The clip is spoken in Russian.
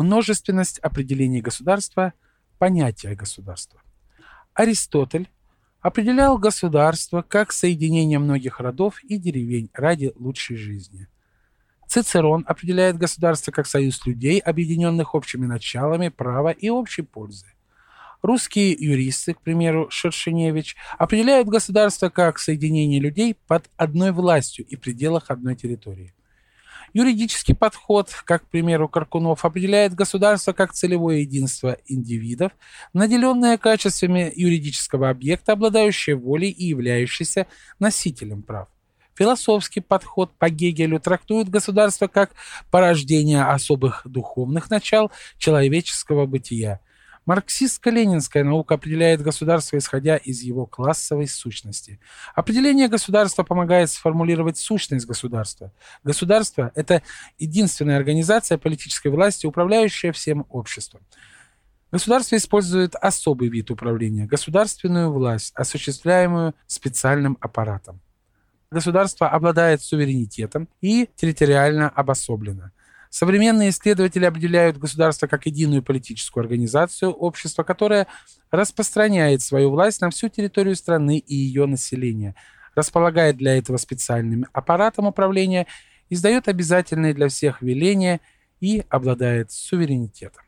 Множественность определений государства – понятие государства. Аристотель определял государство как соединение многих родов и деревень ради лучшей жизни. Цицерон определяет государство как союз людей, объединенных общими началами права и общей пользы. Русские юристы, к примеру, Шершеневич, определяют государство как соединение людей под одной властью и пределах одной территории. Юридический подход, как, к примеру, Каркунов, определяет государство как целевое единство индивидов, наделенное качествами юридического объекта, обладающее волей и являющееся носителем прав. Философский подход по Гегелю трактует государство как порождение особых духовных начал человеческого бытия – Марксистско-ленинская наука определяет государство, исходя из его классовой сущности. Определение государства помогает сформулировать сущность государства. Государство – это единственная организация политической власти, управляющая всем обществом. Государство использует особый вид управления – государственную власть, осуществляемую специальным аппаратом. Государство обладает суверенитетом и территориально обособлено – Современные исследователи определяют государство как единую политическую организацию общества, которая распространяет свою власть на всю территорию страны и ее население, располагает для этого специальным аппаратом управления, издает обязательные для всех веления и обладает суверенитетом.